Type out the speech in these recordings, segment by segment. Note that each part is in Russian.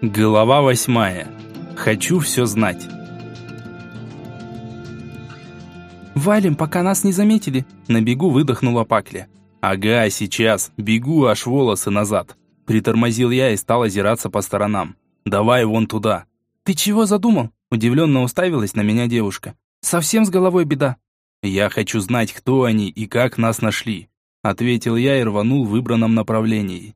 Глава восьмая. Хочу все знать. «Валим, пока нас не заметили!» На бегу выдохнула Пакля. «Ага, сейчас. Бегу аж волосы назад». Притормозил я и стал озираться по сторонам. «Давай вон туда». «Ты чего задумал?» Удивленно уставилась на меня девушка. «Совсем с головой беда». «Я хочу знать, кто они и как нас нашли», ответил я и рванул в выбранном направлении.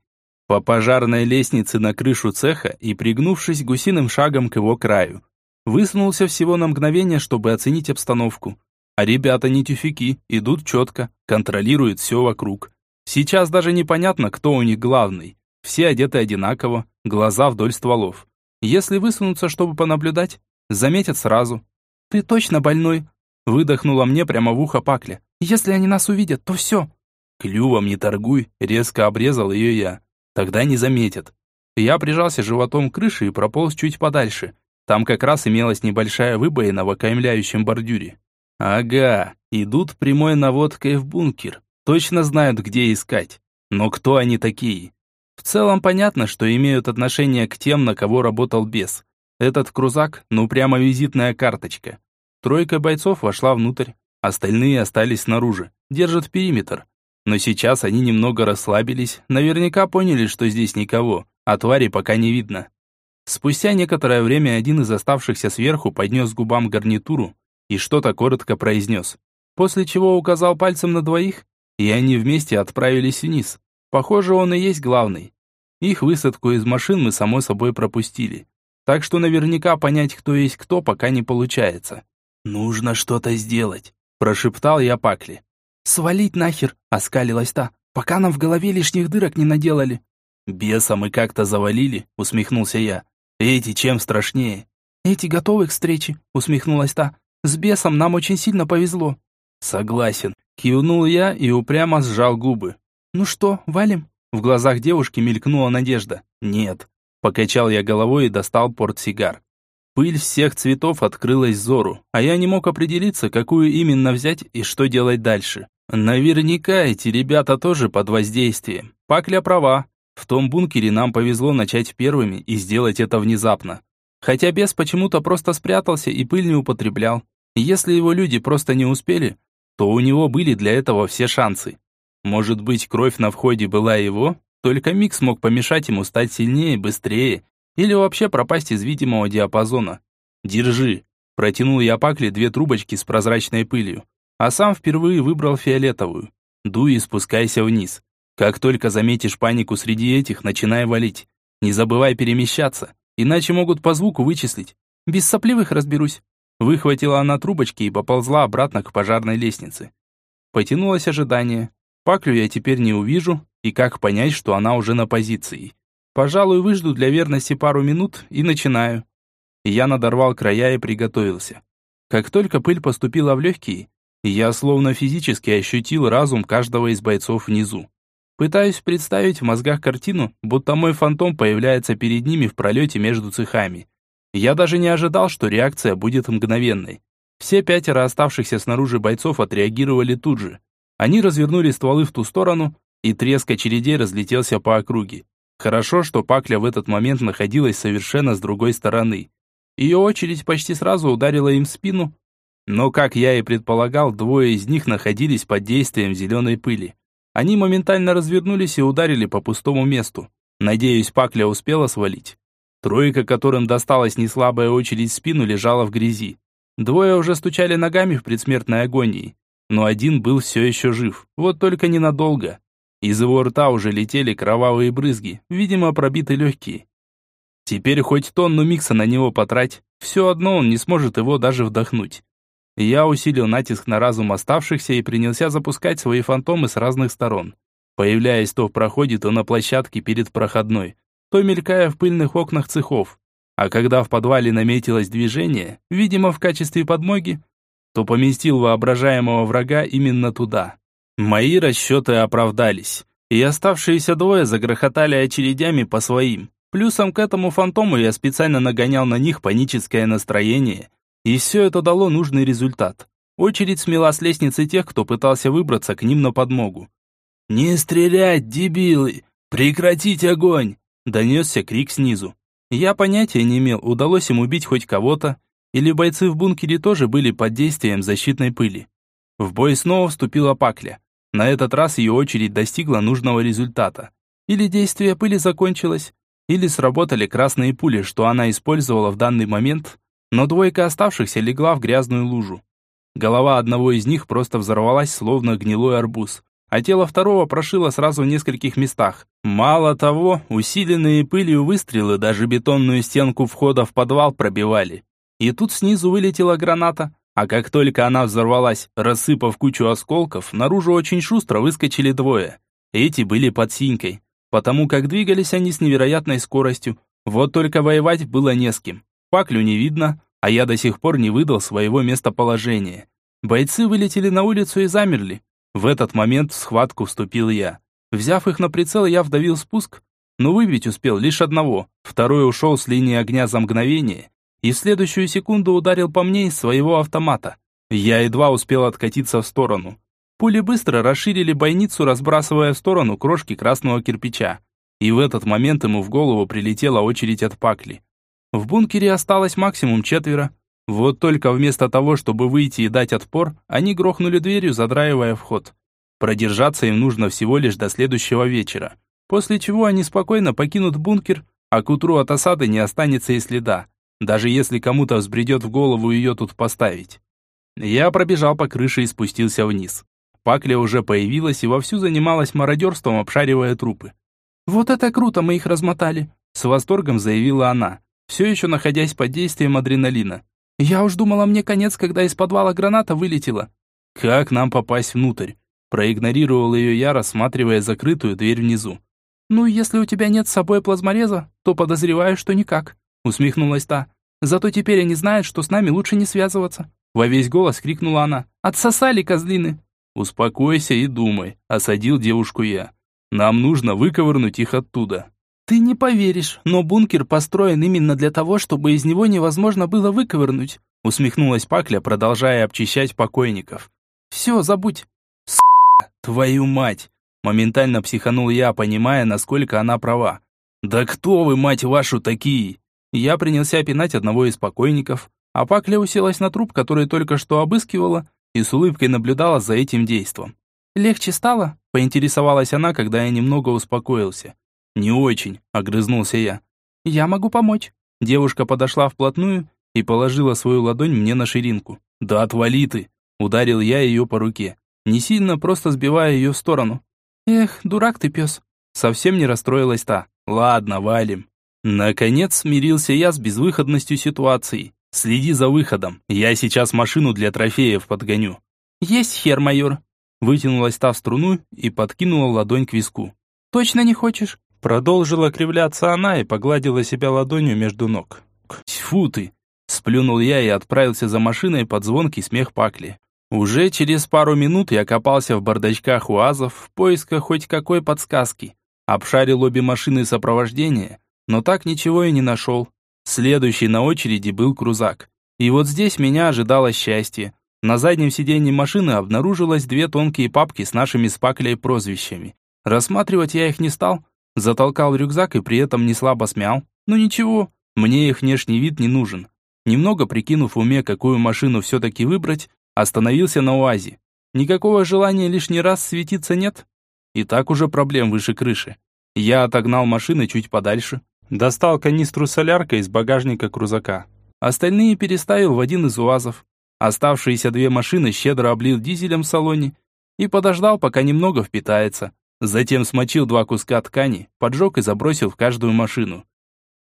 По пожарной лестнице на крышу цеха и пригнувшись гусиным шагом к его краю. Высунулся всего на мгновение, чтобы оценить обстановку. А ребята не тюфяки, идут четко, контролируют все вокруг. Сейчас даже непонятно, кто у них главный. Все одеты одинаково, глаза вдоль стволов. Если высунуться, чтобы понаблюдать, заметят сразу. «Ты точно больной?» Выдохнула мне прямо в ухо Пакля. «Если они нас увидят, то все». «Клювом не торгуй», резко обрезал ее я. «Тогда не заметят». Я прижался животом к крыше и прополз чуть подальше. Там как раз имелась небольшая выбоина в окаймляющем бордюре. Ага, идут прямой наводкой в бункер. Точно знают, где искать. Но кто они такие? В целом понятно, что имеют отношение к тем, на кого работал бес. Этот крузак, ну прямо визитная карточка. Тройка бойцов вошла внутрь, остальные остались снаружи, держат периметр. Но сейчас они немного расслабились, наверняка поняли, что здесь никого, а твари пока не видно. Спустя некоторое время один из оставшихся сверху поднес к губам гарнитуру, и что-то коротко произнес. После чего указал пальцем на двоих, и они вместе отправились вниз. Похоже, он и есть главный. Их высадку из машин мы, само собой, пропустили. Так что наверняка понять, кто есть кто, пока не получается. «Нужно что-то сделать», – прошептал я Пакли. «Свалить нахер!» – оскалилась та. «Пока нам в голове лишних дырок не наделали». «Беса мы как-то завалили», – усмехнулся я. «Эти чем страшнее?» «Эти готовы к встрече», – усмехнулась та. С бесом нам очень сильно повезло». «Согласен», — кивнул я и упрямо сжал губы. «Ну что, валим?» В глазах девушки мелькнула надежда. «Нет». Покачал я головой и достал портсигар. Пыль всех цветов открылась взору, а я не мог определиться, какую именно взять и что делать дальше. Наверняка эти ребята тоже под воздействием. Пакля права. В том бункере нам повезло начать первыми и сделать это внезапно. Хотя бес почему-то просто спрятался и пыль не употреблял. Если его люди просто не успели, то у него были для этого все шансы. Может быть, кровь на входе была его, только Микс мог помешать ему стать сильнее, быстрее, или вообще пропасть из видимого диапазона. «Держи!» Протянул я Пакле две трубочки с прозрачной пылью, а сам впервые выбрал фиолетовую. Дуй и спускайся вниз. Как только заметишь панику среди этих, начинай валить. Не забывай перемещаться, иначе могут по звуку вычислить. Без сопливых разберусь. Выхватила она трубочки и поползла обратно к пожарной лестнице. Потянулось ожидание. Паклю я теперь не увижу, и как понять, что она уже на позиции. Пожалуй, выжду для верности пару минут и начинаю. Я надорвал края и приготовился. Как только пыль поступила в легкие, я словно физически ощутил разум каждого из бойцов внизу. Пытаюсь представить в мозгах картину, будто мой фантом появляется перед ними в пролете между цехами. Я даже не ожидал, что реакция будет мгновенной. Все пятеро оставшихся снаружи бойцов отреагировали тут же. Они развернули стволы в ту сторону, и треск очередей разлетелся по округе. Хорошо, что Пакля в этот момент находилась совершенно с другой стороны. Ее очередь почти сразу ударила им в спину, но, как я и предполагал, двое из них находились под действием зеленой пыли. Они моментально развернулись и ударили по пустому месту. Надеюсь, Пакля успела свалить. Тройка, которым досталась неслабая очередь в спину, лежала в грязи. Двое уже стучали ногами в предсмертной агонии. Но один был все еще жив, вот только ненадолго. Из его рта уже летели кровавые брызги, видимо, пробиты легкие. Теперь хоть тонну микса на него потрать, все одно он не сможет его даже вдохнуть. Я усилил натиск на разум оставшихся и принялся запускать свои фантомы с разных сторон, появляясь то в проходе, то на площадке перед проходной, то мелькая в пыльных окнах цехов. А когда в подвале наметилось движение, видимо, в качестве подмоги, то поместил воображаемого врага именно туда. Мои расчеты оправдались, и оставшиеся двое загрохотали очередями по своим. Плюсом к этому фантому я специально нагонял на них паническое настроение, и все это дало нужный результат. Очередь смела с лестницы тех, кто пытался выбраться к ним на подмогу. «Не стрелять, дебилы! Прекратить огонь!» Донесся крик снизу. Я понятия не имел, удалось им убить хоть кого-то, или бойцы в бункере тоже были под действием защитной пыли. В бой снова вступила Пакля. На этот раз ее очередь достигла нужного результата. Или действие пыли закончилось, или сработали красные пули, что она использовала в данный момент, но двойка оставшихся легла в грязную лужу. Голова одного из них просто взорвалась, словно гнилой арбуз, а тело второго прошило сразу в нескольких местах. Мало того, усиленные пылью выстрелы даже бетонную стенку входа в подвал пробивали. И тут снизу вылетела граната, а как только она взорвалась, рассыпав кучу осколков, наружу очень шустро выскочили двое. Эти были под синькой, потому как двигались они с невероятной скоростью. Вот только воевать было не с кем. Паклю не видно, а я до сих пор не выдал своего местоположения. Бойцы вылетели на улицу и замерли. В этот момент в схватку вступил я. Взяв их на прицел, я вдавил спуск, но выбить успел лишь одного. Второй ушел с линии огня за мгновение и в следующую секунду ударил по мне из своего автомата. Я едва успел откатиться в сторону. Пули быстро расширили бойницу, разбрасывая в сторону крошки красного кирпича. И в этот момент ему в голову прилетела очередь от пакли. В бункере осталось максимум четверо. Вот только вместо того, чтобы выйти и дать отпор, они грохнули дверью, задраивая вход. Продержаться им нужно всего лишь до следующего вечера, после чего они спокойно покинут бункер, а к утру от осады не останется и следа даже если кому-то взбредет в голову ее тут поставить. Я пробежал по крыше и спустился вниз. Пакля уже появилась и вовсю занималась мародерством, обшаривая трупы. «Вот это круто, мы их размотали!» С восторгом заявила она, все еще находясь под действием адреналина. «Я уж думала, мне конец, когда из подвала граната вылетела». «Как нам попасть внутрь?» Проигнорировал ее я, рассматривая закрытую дверь внизу. «Ну, если у тебя нет с собой плазмореза, то подозреваю, что никак», усмехнулась та. Зато теперь они знают, что с нами лучше не связываться. Во весь голос крикнула она. Отсосали козлины. Успокойся и думай, осадил девушку я. Нам нужно выковырнуть их оттуда. Ты не поверишь, но бункер построен именно для того, чтобы из него невозможно было выковырнуть. Усмехнулась Пакля, продолжая обчищать покойников. Все, забудь. С***, твою мать. Моментально психанул я, понимая, насколько она права. «Да кто вы, мать вашу, такие? Я принялся пинать одного из покойников, а Пакля уселась на труп, который только что обыскивала, и с улыбкой наблюдала за этим действом. «Легче стало?» – поинтересовалась она, когда я немного успокоился. «Не очень», – огрызнулся я. «Я могу помочь». Девушка подошла вплотную и положила свою ладонь мне на ширинку. «Да отвали ты!» – ударил я ее по руке, не сильно, просто сбивая ее в сторону. «Эх, дурак ты, пес!» Совсем не расстроилась та. «Ладно, валим». Наконец смирился я с безвыходностью ситуации. Следи за выходом. Я сейчас машину для трофеев подгоню. Есть хер, майор. Вытянулась та в струну и подкинула ладонь к виску. Точно не хочешь? Продолжила кривляться она и погладила себя ладонью между ног. Тьфу ты! Сплюнул я и отправился за машиной под звонкий смех Пакли. Уже через пару минут я копался в бардачках УАЗов в поисках хоть какой подсказки. Обшарил обе машины сопровождения, но так ничего и не нашел. Следующий на очереди был крузак. И вот здесь меня ожидало счастье. На заднем сиденье машины обнаружилось две тонкие папки с нашими с Паклей прозвищами. Рассматривать я их не стал, затолкал рюкзак и при этом не слабо смял. Ну ничего, мне их внешний вид не нужен. Немного прикинув в уме, какую машину все-таки выбрать, остановился на УАЗе. Никакого желания лишний раз светиться нет. И так уже проблем выше крыши. Я отогнал машины чуть подальше, Достал канистру соляркой из багажника крузака. Остальные переставил в один из УАЗов. Оставшиеся две машины щедро облил дизелем в салоне и подождал, пока немного впитается. Затем смочил два куска ткани, поджег и забросил в каждую машину.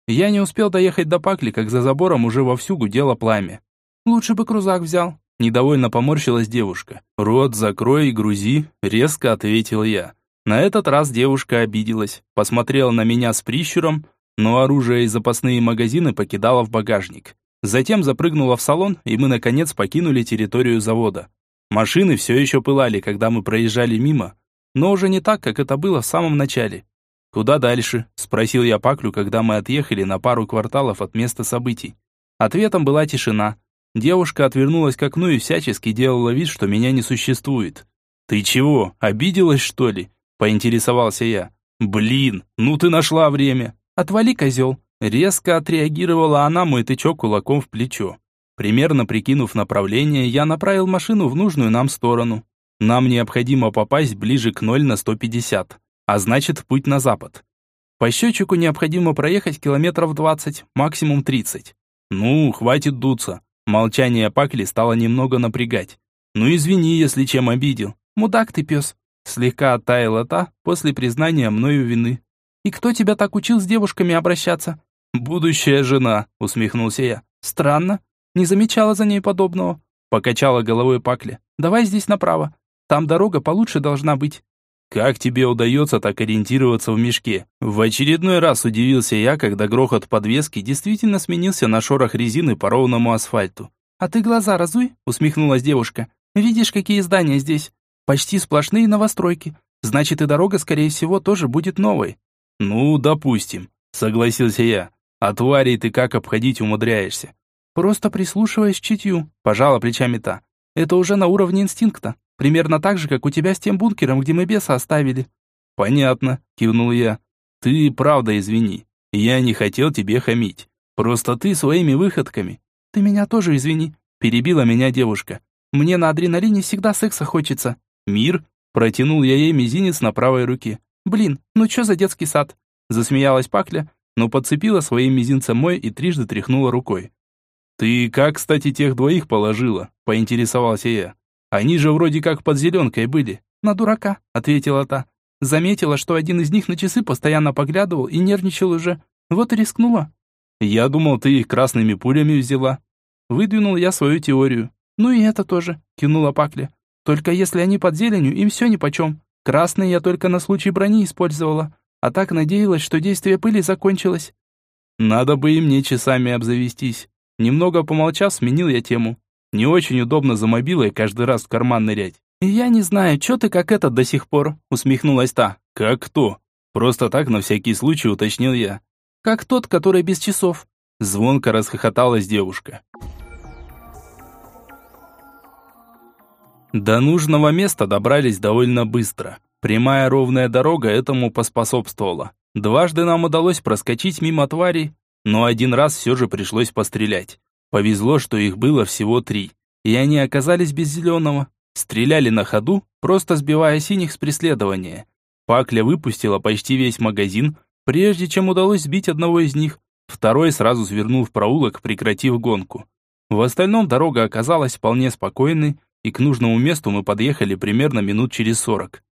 Я не успел доехать до Пакли, как за забором уже вовсю гудело пламя. «Лучше бы крузак взял», — недовольно поморщилась девушка. «Рот закрой и грузи», — резко ответил я. На этот раз девушка обиделась, посмотрела на меня с прищуром, но оружие и запасные магазины покидала в багажник. Затем запрыгнула в салон, и мы, наконец, покинули территорию завода. Машины все еще пылали, когда мы проезжали мимо, но уже не так, как это было в самом начале. «Куда дальше?» – спросил я Паклю, когда мы отъехали на пару кварталов от места событий. Ответом была тишина. Девушка отвернулась к окну и всячески делала вид, что меня не существует. «Ты чего, обиделась, что ли?» – поинтересовался я. «Блин, ну ты нашла время!» «Отвали, козел!» Резко отреагировала она мой тычок кулаком в плечо. Примерно прикинув направление, я направил машину в нужную нам сторону. Нам необходимо попасть ближе к 0 на 150, а значит путь на запад. По счетчику необходимо проехать километров 20, максимум 30. Ну, хватит дуться. Молчание Пакли стало немного напрягать. Ну извини, если чем обидел. Мудак ты, пес. Слегка оттаяла та после признания мною вины. «И кто тебя так учил с девушками обращаться?» «Будущая жена», — усмехнулся я. «Странно. Не замечала за ней подобного». Покачала головой Пакли. «Давай здесь направо. Там дорога получше должна быть». «Как тебе удается так ориентироваться в мешке?» В очередной раз удивился я, когда грохот подвески действительно сменился на шорох резины по ровному асфальту. «А ты глаза разуй», — усмехнулась девушка. «Видишь, какие здания здесь? Почти сплошные новостройки. Значит, и дорога, скорее всего, тоже будет новой. Ну, допустим, согласился я. А тварей ты как обходить умудряешься? Просто прислушиваясь к чутью, пожала плечами та. Это уже на уровне инстинкта. Примерно так же, как у тебя с тем бункером, где мы беса оставили. Понятно, кивнул я. Ты правда извини. Я не хотел тебе хамить. Просто ты своими выходками. Ты меня тоже извини, перебила меня девушка. Мне на адреналине всегда секса хочется. «Мир?» Протянул я ей мизинец на правой руке. «Блин, ну чё за детский сад?» Засмеялась Пакля, но подцепила своим мизинцем мой и трижды тряхнула рукой. «Ты как, кстати, тех двоих положила?» Поинтересовался я. «Они же вроде как под зеленкой были». «На дурака», ответила та. Заметила, что один из них на часы постоянно поглядывал и нервничал уже. Вот и рискнула. «Я думал, ты их красными пулями взяла». Выдвинул я свою теорию. «Ну и это тоже», кинула Пакля. Только если они под зеленью, им все нипочем. Красные я только на случай брони использовала, а так надеялась, что действие пыли закончилось. Надо бы и мне часами обзавестись. Немного помолчав, сменил я тему. Не очень удобно за мобилой каждый раз в карман нырять. «Я не знаю, что ты как этот до сих пор», — усмехнулась та. «Как кто?» Просто так на всякий случай уточнил я. «Как тот, который без часов». Звонко расхохоталась девушка. До нужного места добрались довольно быстро. Прямая ровная дорога этому поспособствовала. Дважды нам удалось проскочить мимо тварей, но один раз все же пришлось пострелять. Повезло, что их было всего три, и они оказались без зеленого. Стреляли на ходу, просто сбивая синих с преследования. Пакля выпустила почти весь магазин, прежде чем удалось сбить одного из них. Второй сразу свернул в проулок, прекратив гонку. В остальном дорога оказалась вполне спокойной, и к нужному месту мы подъехали примерно минут через сорок.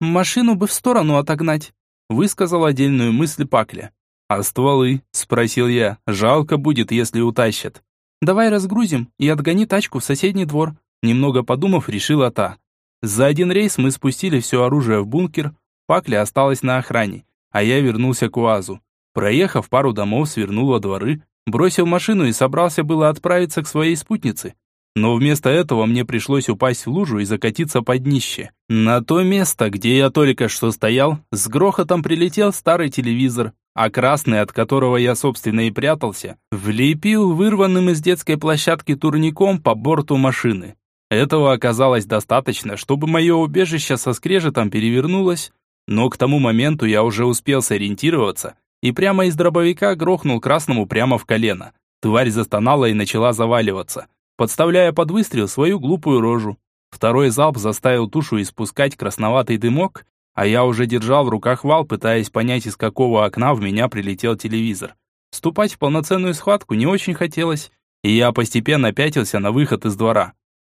«Машину бы в сторону отогнать», — высказал отдельную мысль Пакля. «А стволы?» — спросил я. «Жалко будет, если утащат». «Давай разгрузим и отгони тачку в соседний двор», — немного подумав, решила та. За один рейс мы спустили все оружие в бункер, Пакля осталась на охране, а я вернулся к УАЗу. Проехав пару домов, свернул во дворы, бросил машину и собрался было отправиться к своей спутнице. Но вместо этого мне пришлось упасть в лужу и закатиться под днище. На то место, где я только что стоял, с грохотом прилетел старый телевизор, а красный, от которого я, собственно, и прятался, влепил вырванным из детской площадки турником по борту машины. Этого оказалось достаточно, чтобы мое убежище со скрежетом перевернулось, но к тому моменту я уже успел сориентироваться и прямо из дробовика грохнул красному прямо в колено. Тварь застонала и начала заваливаться подставляя под выстрел свою глупую рожу. Второй залп заставил тушу испускать красноватый дымок, а я уже держал в руках вал, пытаясь понять, из какого окна в меня прилетел телевизор. Вступать в полноценную схватку не очень хотелось, и я постепенно пятился на выход из двора.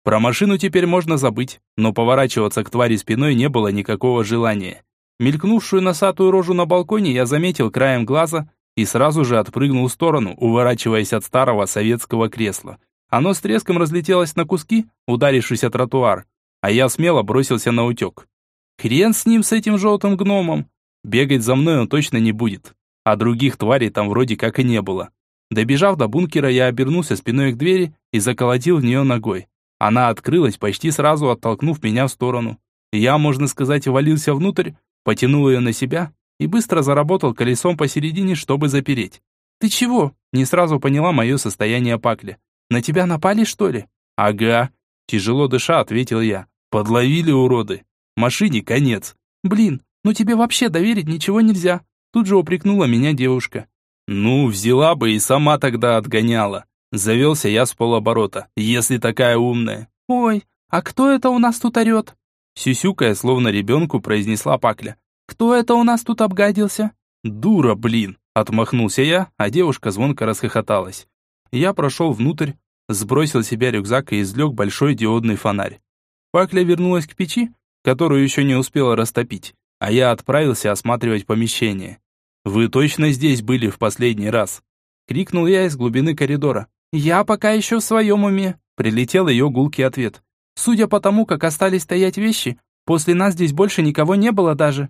Про машину теперь можно забыть, но поворачиваться к твари спиной не было никакого желания. Мелькнувшую носатую рожу на балконе я заметил краем глаза и сразу же отпрыгнул в сторону, уворачиваясь от старого советского кресла. Оно с треском разлетелось на куски, ударившись о тротуар, а я смело бросился на утек. Хрен с ним, с этим желтым гномом. Бегать за мной он точно не будет. А других тварей там вроде как и не было. Добежав до бункера, я обернулся спиной к двери и заколотил в нее ногой. Она открылась, почти сразу оттолкнув меня в сторону. Я, можно сказать, валился внутрь, потянул ее на себя и быстро заработал колесом посередине, чтобы запереть. «Ты чего?» – не сразу поняла мое состояние пакли. На тебя напали, что ли?» «Ага», – тяжело дыша, ответил я. «Подловили уроды. Машине конец». «Блин, ну тебе вообще доверить ничего нельзя», – тут же упрекнула меня девушка. Ну, взяла бы и сама тогда отгоняла. Завелся я с полоборота, если такая умная. Ой, а кто это у нас тут орет? Сюсюкая, словно ребенку, произнесла Пакля. Кто это у нас тут обгадился? Дура, блин, отмахнулся я, а девушка звонко расхохоталась. Я прошел внутрь, сбросил себя рюкзак и извлек большой диодный фонарь. Пакля вернулась к печи, которую еще не успела растопить, а я отправился осматривать помещение. «Вы точно здесь были в последний раз?» Крикнул я из глубины коридора. «Я пока еще в своем уме», прилетел ее гулкий ответ. «Судя по тому, как остались стоять вещи, после нас здесь больше никого не было даже».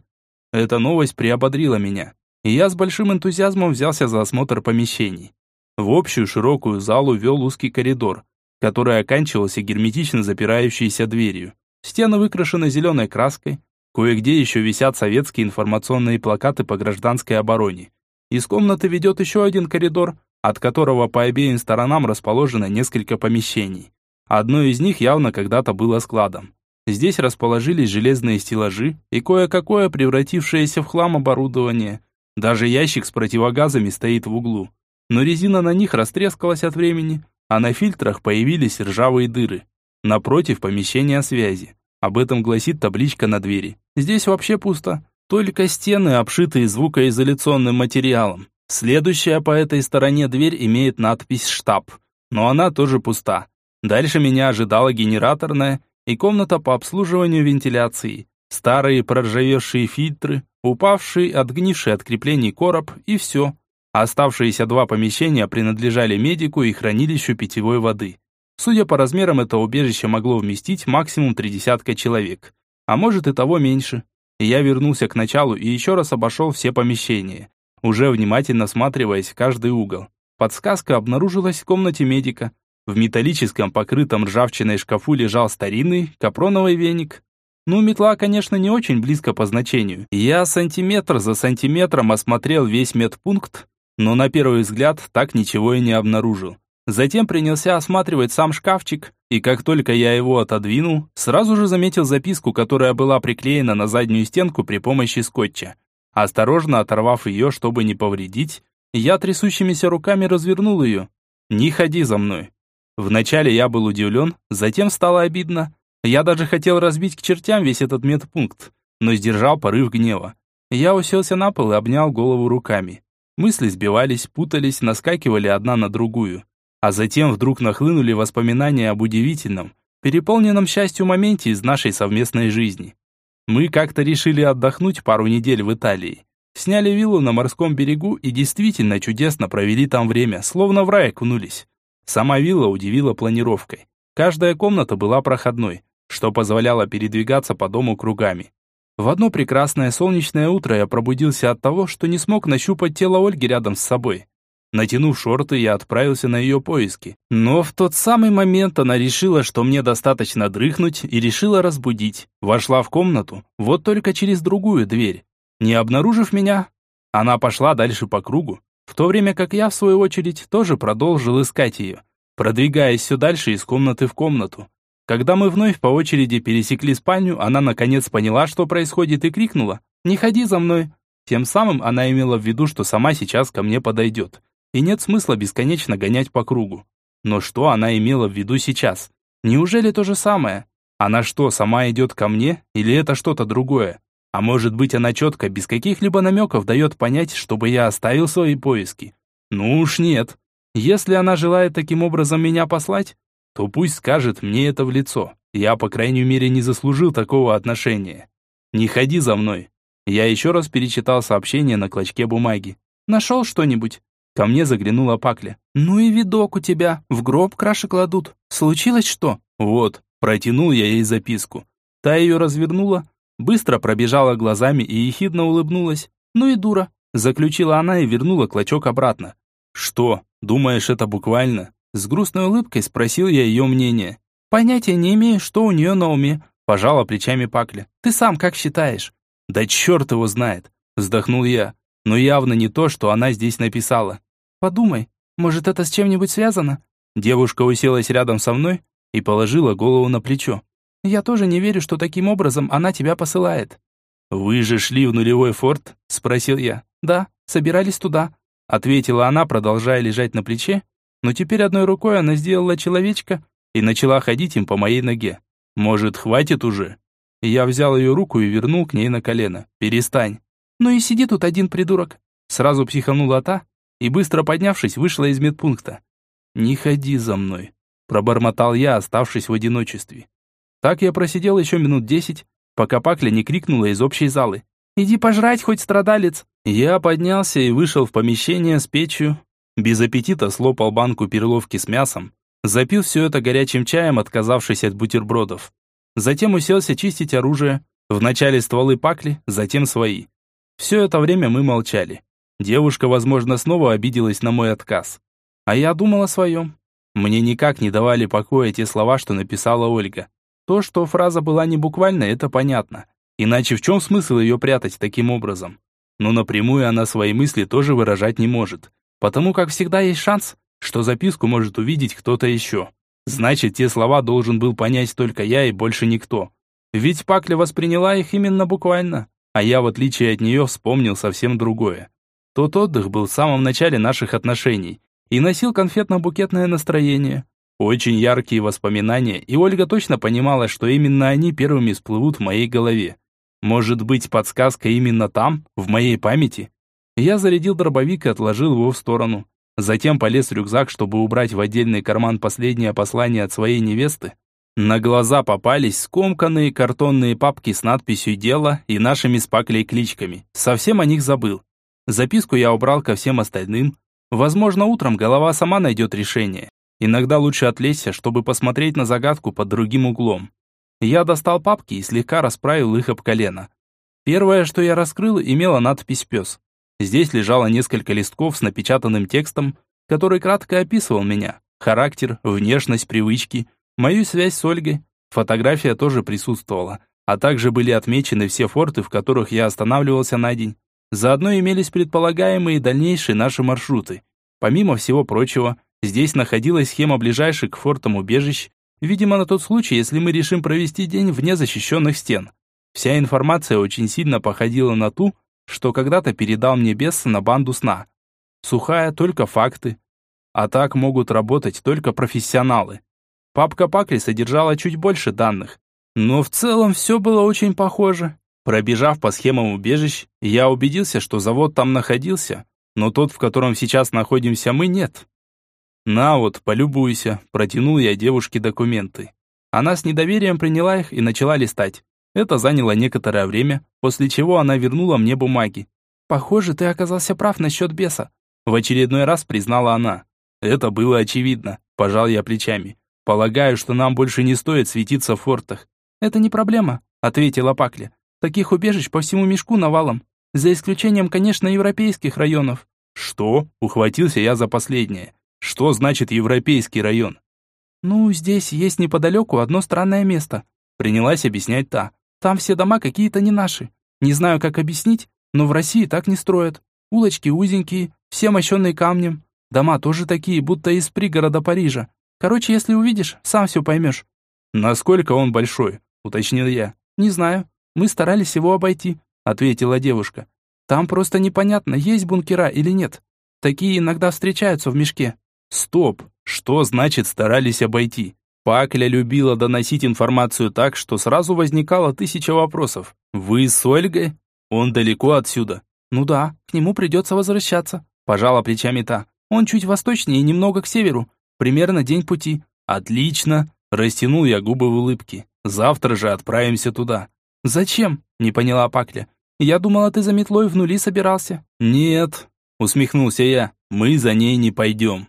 Эта новость приободрила меня, и я с большим энтузиазмом взялся за осмотр помещений. В общую широкую залу вел узкий коридор, который оканчивался герметично запирающейся дверью. Стены выкрашены зеленой краской, кое-где еще висят советские информационные плакаты по гражданской обороне. Из комнаты ведет еще один коридор, от которого по обеим сторонам расположено несколько помещений. Одно из них явно когда-то было складом. Здесь расположились железные стеллажи и кое-какое превратившееся в хлам оборудование. Даже ящик с противогазами стоит в углу но резина на них растрескалась от времени, а на фильтрах появились ржавые дыры. Напротив помещения связи. Об этом гласит табличка на двери. Здесь вообще пусто. Только стены, обшитые звукоизоляционным материалом. Следующая по этой стороне дверь имеет надпись «Штаб», но она тоже пуста. Дальше меня ожидала генераторная и комната по обслуживанию вентиляции. Старые проржавевшие фильтры, упавший, отгнивший от креплений короб и все. Оставшиеся два помещения принадлежали медику и хранилищу питьевой воды. Судя по размерам, это убежище могло вместить максимум три десятка человек. А может и того меньше. Я вернулся к началу и еще раз обошел все помещения, уже внимательно осматриваясь в каждый угол. Подсказка обнаружилась в комнате медика. В металлическом, покрытом ржавчиной шкафу лежал старинный капроновый веник. Ну, метла, конечно, не очень близко по значению. Я сантиметр за сантиметром осмотрел весь медпункт, но на первый взгляд так ничего и не обнаружил. Затем принялся осматривать сам шкафчик, и как только я его отодвинул, сразу же заметил записку, которая была приклеена на заднюю стенку при помощи скотча. Осторожно оторвав ее, чтобы не повредить, я трясущимися руками развернул ее. «Не ходи за мной». Вначале я был удивлен, затем стало обидно. Я даже хотел разбить к чертям весь этот медпункт, но сдержал порыв гнева. Я уселся на пол и обнял голову руками. Мысли сбивались, путались, наскакивали одна на другую. А затем вдруг нахлынули воспоминания об удивительном, переполненном счастью моменте из нашей совместной жизни. Мы как-то решили отдохнуть пару недель в Италии. Сняли виллу на морском берегу и действительно чудесно провели там время, словно в рай окунулись. Сама вилла удивила планировкой. Каждая комната была проходной, что позволяло передвигаться по дому кругами. В одно прекрасное солнечное утро я пробудился от того, что не смог нащупать тело Ольги рядом с собой. Натянув шорты, я отправился на ее поиски. Но в тот самый момент она решила, что мне достаточно дрыхнуть, и решила разбудить. Вошла в комнату, вот только через другую дверь. Не обнаружив меня, она пошла дальше по кругу, в то время как я, в свою очередь, тоже продолжил искать ее, продвигаясь все дальше из комнаты в комнату. Когда мы вновь по очереди пересекли спальню, она наконец поняла, что происходит, и крикнула «Не ходи за мной!». Тем самым она имела в виду, что сама сейчас ко мне подойдет. И нет смысла бесконечно гонять по кругу. Но что она имела в виду сейчас? Неужели то же самое? Она что, сама идет ко мне? Или это что-то другое? А может быть, она четко, без каких-либо намеков, дает понять, чтобы я оставил свои поиски? Ну уж нет. Если она желает таким образом меня послать, то пусть скажет мне это в лицо. Я, по крайней мере, не заслужил такого отношения. Не ходи за мной. Я еще раз перечитал сообщение на клочке бумаги. Нашел что-нибудь? Ко мне заглянула Пакля. «Ну и видок у тебя, в гроб краши кладут. Случилось что?» «Вот», протянул я ей записку. Та ее развернула, быстро пробежала глазами и ехидно улыбнулась. «Ну и дура», заключила она и вернула клочок обратно. «Что, думаешь, это буквально?» С грустной улыбкой спросил я ее мнение. «Понятия не имею, что у нее на уме», пожала плечами Пакля. «Ты сам как считаешь?» «Да черт его знает», вздохнул я. «Но явно не то, что она здесь написала». «Подумай, может, это с чем-нибудь связано?» Девушка уселась рядом со мной и положила голову на плечо. «Я тоже не верю, что таким образом она тебя посылает». «Вы же шли в нулевой форт?» – спросил я. «Да, собирались туда. ответила она, продолжая лежать на плече, но теперь одной рукой она сделала человечка и начала ходить им по моей ноге. Может, хватит уже? Я взял ее руку и вернул к ней на колено. Перестань. Ну и сиди тут один придурок. Сразу психанула та и, быстро поднявшись, вышла из медпункта. «Не ходи за мной», – пробормотал я, оставшись в одиночестве. Так я просидел еще минут десять, пока Пакля не крикнула из общей залы. «Иди пожрать, хоть страдалец!» Я поднялся и вышел в помещение с печью. Без аппетита слопал банку перловки с мясом, запил все это горячим чаем, отказавшись от бутербродов. Затем уселся чистить оружие. Вначале стволы Пакли, затем свои. Все это время мы молчали. Девушка, возможно, снова обиделась на мой отказ. А я думал о своем. Мне никак не давали покоя те слова, что написала Ольга. То, что фраза была не буквальной, это понятно. Иначе в чем смысл ее прятать таким образом? Но напрямую она свои мысли тоже выражать не может. Потому как всегда есть шанс, что записку может увидеть кто-то еще. Значит, те слова должен был понять только я и больше никто. Ведь Пакля восприняла их именно буквально, а я, в отличие от нее, вспомнил совсем другое. Тот отдых был в самом начале наших отношений и носил конфетно-букетное настроение. Очень яркие воспоминания, и Ольга точно понимала, что именно они первыми всплывут в моей голове. Может быть, подсказка именно там, в моей памяти? Я зарядил дробовик и отложил его в сторону. Затем полез в рюкзак, чтобы убрать в отдельный карман последнее послание от своей невесты. На глаза попались скомканные картонные папки с надписью «Дело» и нашими с Паклей кличками. Совсем о них забыл. Записку я убрал ко всем остальным. Возможно, утром голова сама найдет решение. Иногда лучше отвлечься, чтобы посмотреть на загадку под другим углом. Я достал папки и слегка расправил их об колено. Первое, что я раскрыл, имело надпись «Пес». Здесь лежало несколько листков с напечатанным текстом, который кратко описывал меня. Характер, внешность, привычки, мою связь с Ольгой. Фотография тоже присутствовала, а также были отмечены все форты, в которых я останавливался на день. Заодно имелись предполагаемые дальнейшие наши маршруты. Помимо всего прочего, здесь находилась схема ближайших к фортам убежищ, видимо, на тот случай, если мы решим провести день вне защищенных стен. Вся информация очень сильно походила на ту, что когда-то передал мне бес на банду сна. Сухая, только факты. А так могут работать только профессионалы. Папка Пакли содержала чуть больше данных. Но в целом все было очень похоже. Пробежав по схемам убежищ, я убедился, что завод там находился, но тот, в котором сейчас находимся мы, нет. «На вот, полюбуйся», – протянул я девушке документы. Она с недоверием приняла их и начала листать. Это заняло некоторое время, после чего она вернула мне бумаги. «Похоже, ты оказался прав насчет беса», – в очередной раз признала она. Это было очевидно, пожал я плечами. Полагаю, что нам больше не стоит светиться в фортах. «Это не проблема», – ответила Пакля. Таких убежищ по всему мешку навалом. За исключением, конечно, европейских районов. Что? Ухватился я за последнее. Что значит европейский район? Ну, здесь есть неподалеку одно странное место. Принялась объяснять та. Там все дома какие-то не наши. Не знаю, как объяснить, но в России так не строят. Улочки узенькие, все мощенные камнем. Дома тоже такие, будто из пригорода Парижа. Короче, если увидишь, сам все поймешь. Насколько он большой? Уточнил я. Не знаю. Мы старались его обойти», — ответила девушка. «Там просто непонятно, есть бункера или нет. Такие иногда встречаются в мешке». «Стоп! Что значит старались обойти?» Пакля любила доносить информацию так, что сразу возникало тысяча вопросов. «Вы с Ольгой? Он далеко отсюда?» «Ну да, к нему придется возвращаться», – пожала плечами та. «Он чуть восточнее немного к северу. Примерно день пути». «Отлично!» – растянул я губы в улыбке. «Завтра же отправимся туда. «Зачем?» – не поняла Пакля. «Я думала, ты за метлой в нули собирался». «Нет», – усмехнулся я, – «мы за ней не пойдем».